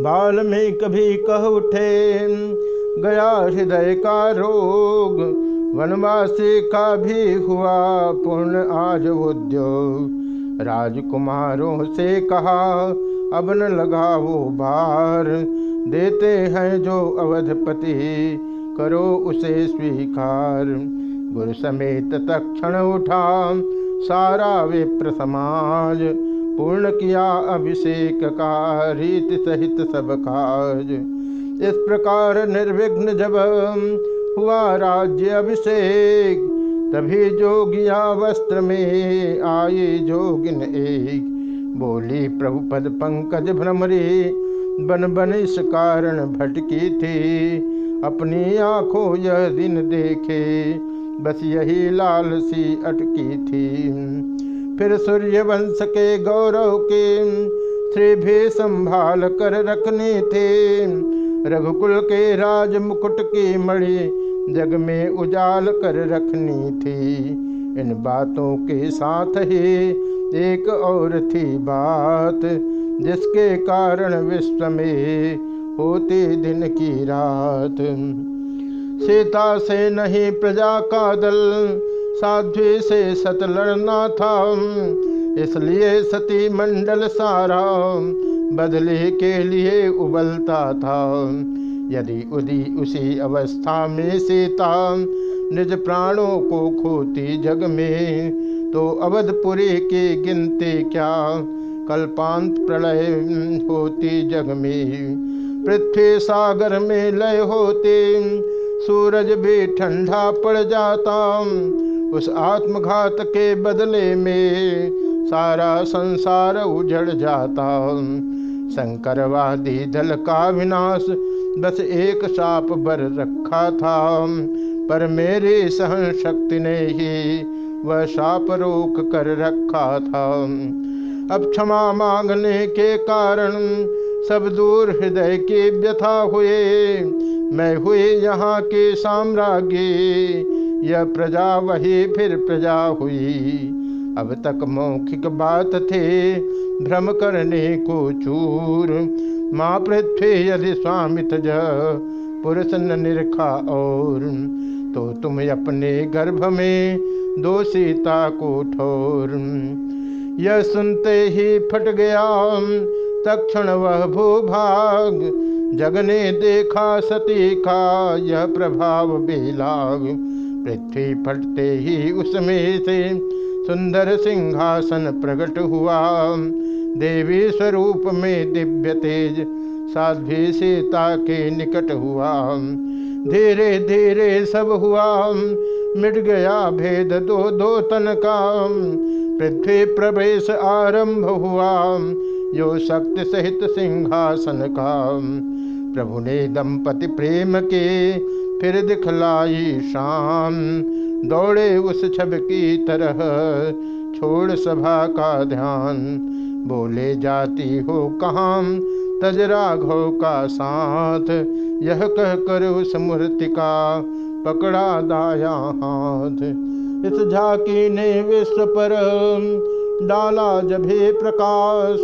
बाल में कभी कह उठे, गया हृदय का रोग। वनवासी का भी हुआ पूर्ण आज उद्योग। राजकुमारों से कहा, अब न वो बार देते हैं जो अवधपति, करो उसे स्वीकार। गुरु समेत तक्षण उठा, सारा विप्र समाज। पूर्ण किया अभिषेक का, रीति सहित सब काज। इस प्रकार निर्विघ्न जब हुआ राज्य अभिषेक, तभी जोगिया वस्त्र में आए जोगिन एक। बोली प्रभु पद पंकज भ्रमरी, बन बन इस कारण भटकी थी। अपनी आँखों यह दिन देखे, बस यही लाल सी अटकी थी। फिर सूर्य वंश के गौरव के श्री भी संभाल कर रखने थे। रघुकुल के राज मुकुट की मणि जग में उजाल कर रखनी थी। इन बातों के साथ ही एक और थी बात, जिसके कारण विश्व में होती दिन की रात। सीता से नहीं प्रजा का दल साध्वी से सत लड़ना था। इसलिए सती मंडल सारा बदले के लिए उबलता था। यदि उदी उसी अवस्था में सीता निज प्राणों को खोती जग में तो अवधपुरी की गिनती क्या कल्पांत प्रलय होती जग में? पृथ्वी सागर में लय होते, सूरज भी ठंडा पड़ जाता। उस आत्मघात के बदले में सारा संसार उजड़ जाता। शंकरवादी दल का विनाश बस एक साप बर रखा था। पर मेरी सहन शक्ति ने ही वह साप रोक कर रखा था। अब क्षमा मांगने के कारण सब दूर हृदय के व्यथा हुए। मैं हुए यहाँ के साम्राज्य यह प्रजा वही फिर प्रजा हुई। अब तक मौखिक बात थे भ्रम करने को चूर। माँ पृथ्वी यदि स्वामित ज, पुरुष न निरखा और। तो तुम अपने गर्भ में दो सीता को ठोर। यह सुनते ही फट गया तक्षण वह भूभाग। जग ने देखा सती का यह प्रभाव बेलाग। पृथ्वी फटते ही उसमें से सुंदर सिंहासन प्रकट हुआ। देवी स्वरूप में दिव्य तेज साध्वी सीता के निकट हुआ। धीरे धीरे सब हुआ। मिट गया भेद दो दो तन का। पृथ्वी प्रवेश आरंभ हुआ। यो शक्ति सहित सिंहासन का। प्रभु ने दंपति प्रेम के फिर दिखलाई शाम। दौड़े उस छब की तरह, छोड़ सभा का ध्यान। बोले, जाती हो कहाँ? तजरा घो का साथ। यह कह कर उस मूर्ति का पकड़ा दाया हाथ। इस झाकी ने विश्व पर डाला जभे प्रकाश।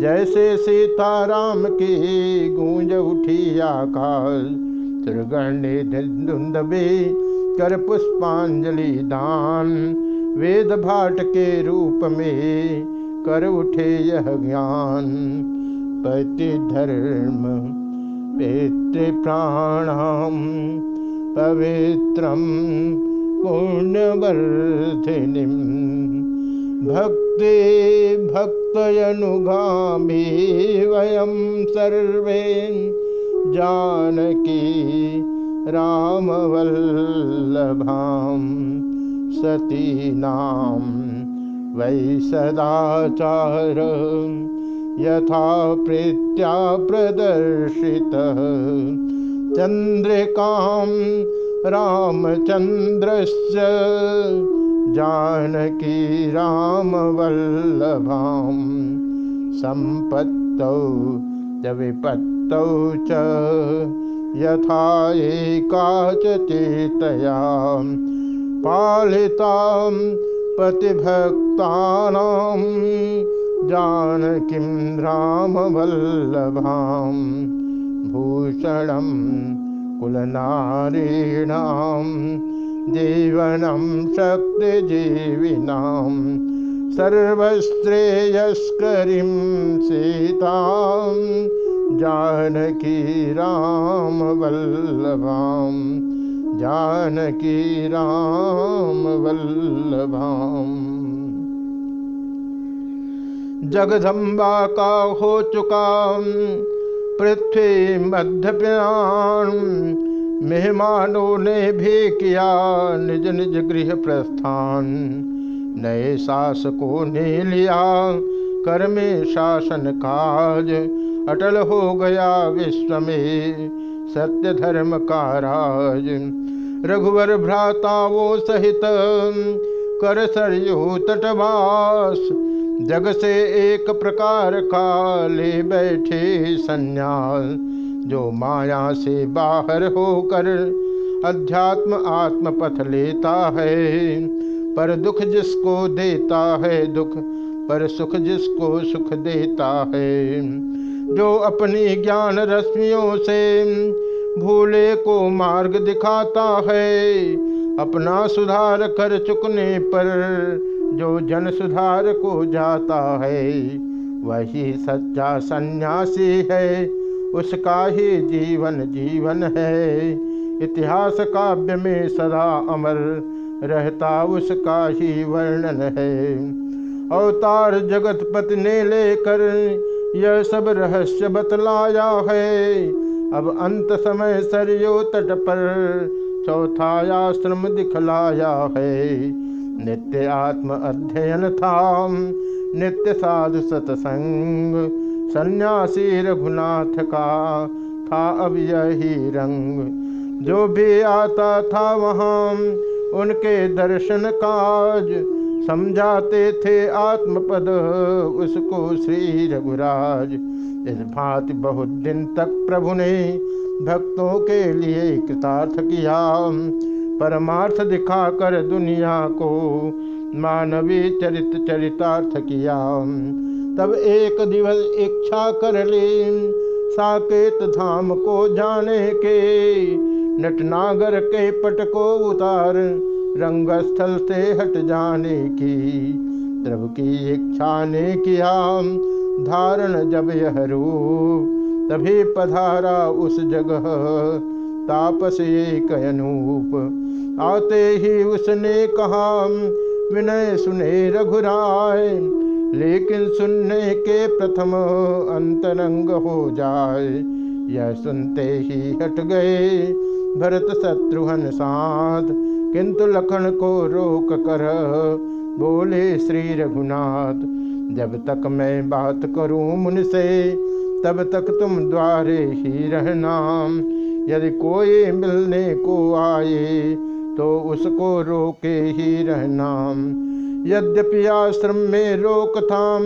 जैसे सीताराम की गूंज उठी आकाश। त्रिगण ने कर पुष्पांजलि दान। वेद भाट के रूप में कर उठे यह ज्ञान। पति धर्म पितृ प्राणाम पवित्रम पुण्यवर्धिनी भक्ति भक्तनुगामी वयम सर्वे जानकी रामवल्लभाम सतीनाम वै सदाचार यथा प्रीत्या प्रदर्शितः। चन्द्रिकां रामचन्द्रस्य जानकी रामवल्लभां सम्पत्तौ च विपत्तौ च यथा एका चेतया पालितां पतिभक्तानां जानकीं रामवल्लभां भूषणं कुलनारीणां जीवनं शक्तिजीविनां सर्वश्रेयस्करीं सीतां जानकी रामवल्लभां जानकी रामवल्लभाम् जगदम्बा का हो चुका पृथ्वी मध्य मध्यप्याण मेहमानों ने भी किया निज निज गृह प्रस्थान। नए शासकों ने लिया कर्मे शासन काज अटल हो गया विश्व में सत्य धर्म का राज। रघुवर भ्राताओं सहित कर सरयू तटवास। जग से एक प्रकार का ले बैठे संन्यास। जो माया से बाहर होकर अध्यात्म आत्म पथ लेता है, पर दुख जिसको देता है दुख, पर सुख जिसको सुख देता है। जो अपनी ज्ञान रश्मियों से भूले को मार्ग दिखाता है, अपना सुधार कर चुकने पर जो जन सुधार को जाता है, वही सच्चा सन्यासी है। उसका ही जीवन जीवन है। इतिहास काव्य में सदा अमर रहता उसका ही वर्णन है। अवतार जगतपति ने लेकर यह सब रहस्य बतलाया है। अब अंत समय सरयो तट पर चौथा आश्रम दिखलाया है। नित्य आत्म अध्ययन था नित्य साधु सतसंग, सन्यासी रघुनाथ का था अब यही रंग। जो भी आता था वहाँ, उनके दर्शन काज समझाते थे आत्मपद उसको श्री रघुराज। इस भांति बहुत दिन तक प्रभु ने भक्तों के लिए कृतार्थ किया। परमार्थ दिखाकर दुनिया को मानवी चरित चरितार्थ किया। तब एक दिवस इच्छा कर ले। साकेत धाम को जाने के नटनागर के पट को उतार। रंगस्थल से हट जाने की प्रभु की इच्छा ने किया धारण जब यह रूप, तभी पधारा उस जगह, तापस एक अनूप। आते ही उसने कहा विनय सुने रघुराय, लेकिन सुनने के प्रथम अंतरंग हो जाए। यह सुनते ही हट गए भरत शत्रुघ्न साथ किंतु लखन को रोक कर बोले, श्री रघुनाथ, जब तक मैं बात करूँ मुन से तब तक तुम द्वारे ही रहना। यदि कोई मिलने को आए तो उसको रोके ही रहना। यद्यपि आश्रम में रोकथाम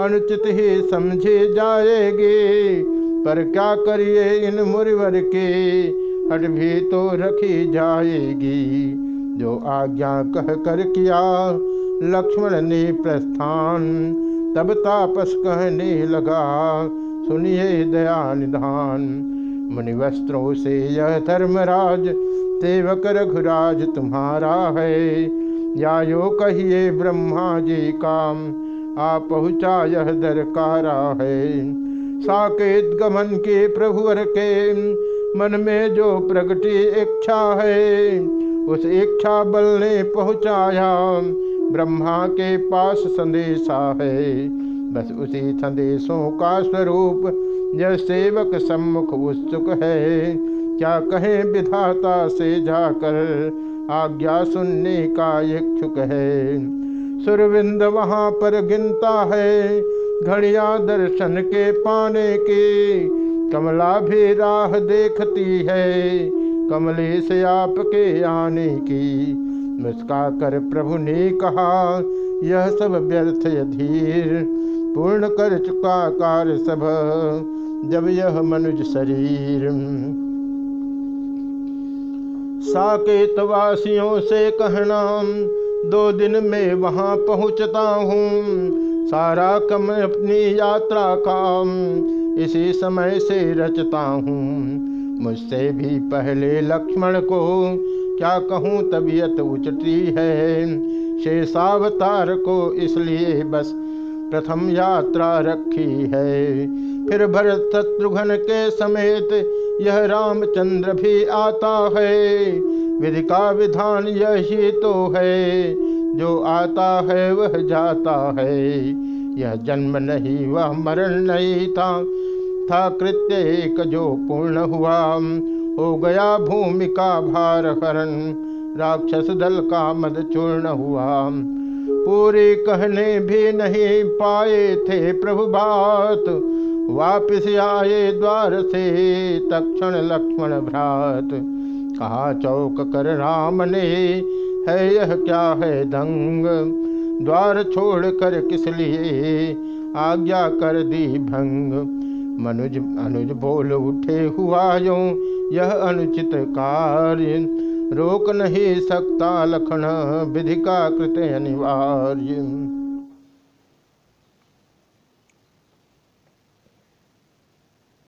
अनुचित ही समझे जाएगी, पर क्या करिए इन मुरिवर के हट भी तो रखी जाएगी। जो आज्ञा कह कर किया लक्ष्मण ने प्रस्थान, तब तापस कहने लगा, सुनिए दया निधान। मुनि वस्त्रों से यह धर्मराज, सेवक रघुराज तुम्हारा है। या यो कहिए ब्रह्मा जी काम आ पहुँचा यह दरकारा है। साकेत गमन के प्रभुवर के मन में जो प्रगति इच्छा है, उस इच्छा बल ने पहुँचाया। ब्रह्मा के पास संदेशा है, बस उसी संदेशों का स्वरूप यह सेवक सम्मुख उत्सुक है। क्या कहें विधाता से जाकर आज्ञा सुनने का इच्छुक है? सुरविंद वहाँ पर गिनता है, घड़िया दर्शन के पाने की। कमला भी राह देखती है। कमले से आपके आने की मुस्का कर प्रभु ने कहा, यह सब व्यर्थ धीर, पूर्ण कर चुका कार्य सब, जब यह मनुज शरीर। साकेत वासियों से कहना, दो दिन में वहाँ पहुँचता हूँ। सारा कम अपनी यात्रा का इसी समय से रचता हूँ। मुझसे भी पहले लक्ष्मण को क्या कहूँ, तबीयत उचटी है। शेषावतार को इसलिए बस प्रथम यात्रा रखी है। फिर भरत शत्रुघ्न के समेत यह रामचंद्र भी आता है। विधि का विधान यही तो है। जो आता है वह जाता है। यह जन्म नहीं वह मरण नहीं था था कृत्य एक जो पूर्ण हुआ। हो गया भूमि का भार हरण राक्षस दल का मद चूर्ण हुआ। पूरी कहने भी नहीं पाए थे प्रभु बात। वापिस आए द्वार से तक्षण लक्ष्मण भ्रात। कहा, चौक कर राम ने, है यह क्या है दंग? द्वार छोड़ कर किस लिए आज्ञा कर दी भंग। मनुज अनुज बोल उठे हुआ यो, यह अनुचित कार्य। रोक नहीं सकता लखन, विधि का कृत अनिवार्य।